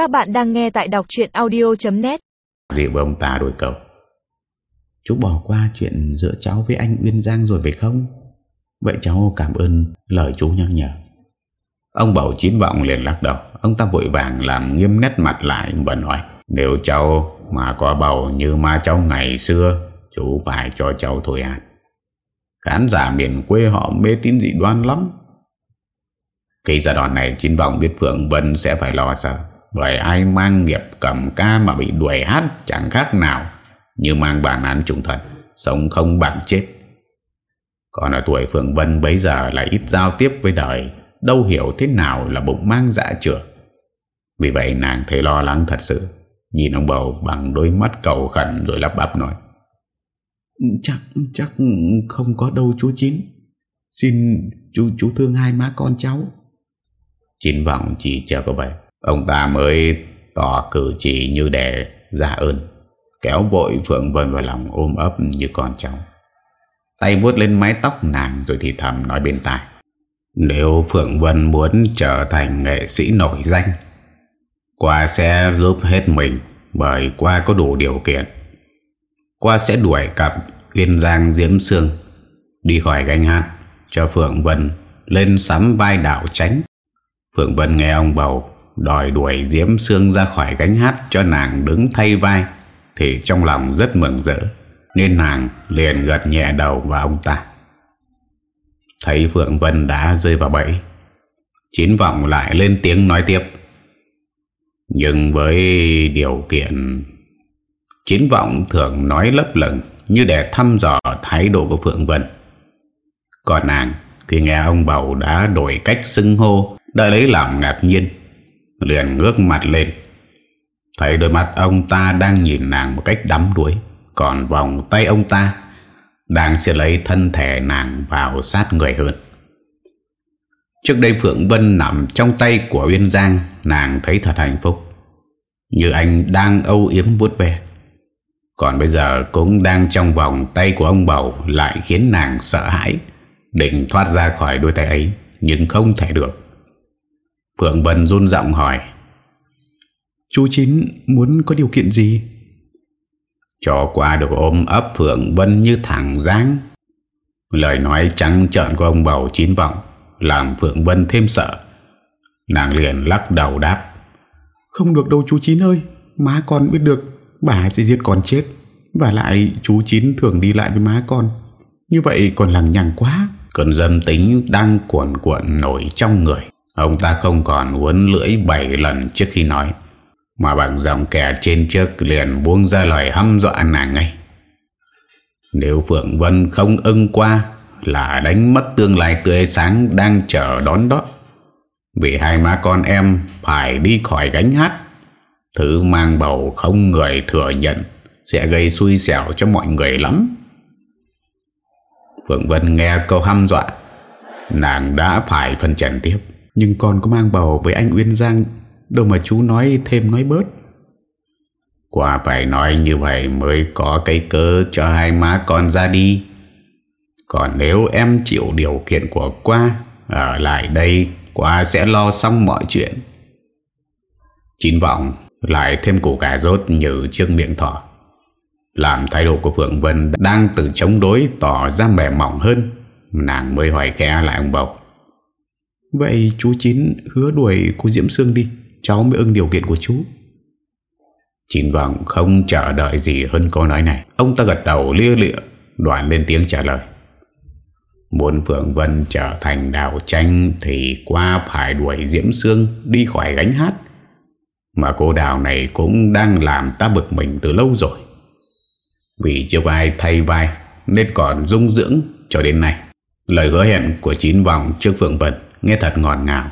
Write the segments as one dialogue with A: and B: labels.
A: Các bạn đang nghe tại đọc chuyện audio.net
B: Dịu với ông ta đổi cầu Chú bỏ qua chuyện giữa cháu với anh Uyên Giang rồi phải không? Vậy cháu cảm ơn lời chú nhắc nhở. Ông bầu chín vọng liền lắc đầu. Ông ta vội vàng làm nghiêm nét mặt lại và nói, Nếu cháu mà có bầu như ma cháu ngày xưa, Chú phải cho cháu thôi à Khán giả miền quê họ mê tín dị đoan lắm. Khi giai đoạn này, Chín vọng biết Phượng Vân sẽ phải lo sợ bởi ai mang nghiệp cầm ca mà bị đuổi hát chẳng khác nào Như mang bản án trùng thần Sống không bằng chết. Còn ở tuổi Phượng Vân bấy giờ lại ít giao tiếp với đời Đâu hiểu thế nào là bụng mang dạ trưởng Vì vậy nàng thấy lo lắng thật sự Nhìn ông bầu bằng đôi mắt cầu khẩn rồi lắp bắp nói Chắc chắc không có đâu chú Chín. Xin chú chú thương hai má con cháu. Chín vọng chỉ chờ có vậy Ông ta mới tỏ cử chỉ như để ra ơn, Kéo vội Phượng Vân vào lòng ôm ấp như con cháu. Tay vuốt lên mái tóc nàng rồi thì thầm nói bên tai. Nếu Phượng Vân muốn trở thành nghệ sĩ nổi danh, Qua sẽ giúp hết mình Bởi qua có đủ điều kiện. Qua sẽ đuổi cặp Yên Giang Diễm Sương, Đi khỏi gánh hát Cho Phượng Vân lên sắm vai đạo tránh. Phượng Vân nghe ông bầu Đòi đuổi Diễm Sương ra khỏi gánh hát Cho nàng đứng thay vai, Thì trong lòng rất mừng rỡ, Nên nàng liền gật nhẹ đầu vào ông ta. Thấy Phượng Vân đã rơi vào bẫy Chín vọng lại lên tiếng nói tiếp. Nhưng với điều kiện Chín vọng thường nói lấp lửng Như để thăm dò thái độ của Phượng Vân. Còn nàng, Khi nghe ông bầu đã đổi cách xưng hô, Đã lấy làm ngạc nhiên. Liền ngước mặt lên. Thấy đôi mắt ông ta đang nhìn nàng một cách đắm đuối, Còn vòng tay ông ta Đang sẽ lấy thân thể nàng vào sát người hơn. Trước đây Phượng Vân nằm trong tay của Uyên Giang, Nàng thấy thật hạnh phúc. Như anh đang âu yếm vuốt ve. Còn bây giờ cũng đang trong vòng tay của ông bầu Lại khiến nàng sợ hãi, Định thoát ra khỏi đôi tay ấy, Nhưng không thể được. Phượng Vân run giọng hỏi.
C: Chú Chín muốn có điều kiện gì?
B: Cho qua được ôm ấp Phượng Vân như thẳng giáng. Lời nói trắng trợn của ông bầu chín vọng Làm Phượng Vân thêm sợ. Nàng liền lắc đầu đáp.
C: Không được đâu chú Chín ơi Má con biết được Bà sẽ giết con chết Và lại chú Chín thường đi lại với má con. Như vậy còn lằng nhằng quá.
B: Cơn dâm tính đang cuộn cuộn nổi trong người Ông ta không còn uốn lưỡi bảy lần trước khi nói, Mà bằng giọng kẻ trên trước liền buông ra lời hăm dọa nàng ngay Nếu Phượng Vân không ưng qua Là đánh mất tương lai tươi sáng đang chờ đón đó. Vì hai má con em phải đi khỏi gánh hát, Thứ mang bầu không người thừa nhận Sẽ gây xui xẻo cho mọi người lắm. Phượng Vân nghe câu hăm dọa, Nàng đã phải phân trần tiếp.
C: Nhưng con có mang bầu với anh Uyên Giang, Đâu mà chú nói thêm nói bớt.
B: Quả phải nói như vậy mới có cái cơ cho hai má con ra đi. Còn nếu em chịu điều kiện của qua, Ở lại đây, qua sẽ lo xong mọi chuyện. Chín vọng, lại thêm củ cà rốt như chiếc miệng thỏ. Làm thái độ của Phượng Vân đang từ chống đối tỏ ra mềm mỏng hơn. Nàng mới hỏi khẽ lại ông bầu
C: Vậy chú Chín hứa đuổi cô Diễm Sương đi. Cháu mới ưng điều kiện của chú.
B: Chín vọng không chờ đợi gì hơn câu nói này. Ông ta gật đầu lia lịa, Đoạn lên tiếng trả lời. Muốn Phượng Vân trở thành đào tranh Thì qua phải đuổi Diễm Sương Đi khỏi gánh hát. Mà cô đào này cũng đang làm ta bực mình từ lâu rồi. Vì chưa ai thay vai, Nên còn dung dưỡng cho đến nay. Lời hứa hẹn của chín vòng trước Phượng Vân Nghe thật ngọt ngào.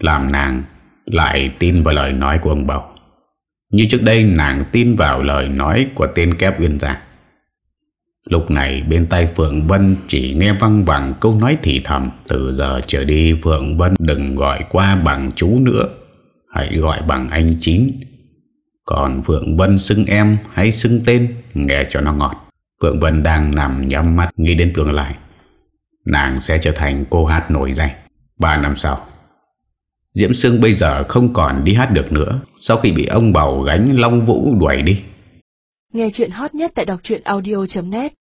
B: Làm nàng lại tin vào lời nói của ông bầu Như trước đây nàng tin vào lời nói của tên kép Uyên giả. Lúc này bên tay Phượng Vân chỉ nghe văng vẳng câu nói thì thầm. Từ giờ trở đi, Phượng Vân đừng gọi qua bằng chú nữa. Hãy gọi bằng anh Chín. Còn Phượng Vân xưng em hãy xưng tên, Nghe cho nó ngọt. Phượng Vân đang nằm nhắm mắt, nghĩ đến tương lai. Nàng sẽ trở thành cô hát nổi danh Ba năm sau, Diễm Sương bây giờ không còn đi hát được nữa. Sau khi bị ông bầu gánh Long Vũ đuổi đi.
D: Nghe chuyện hot nhất tại đọc truyện audio.net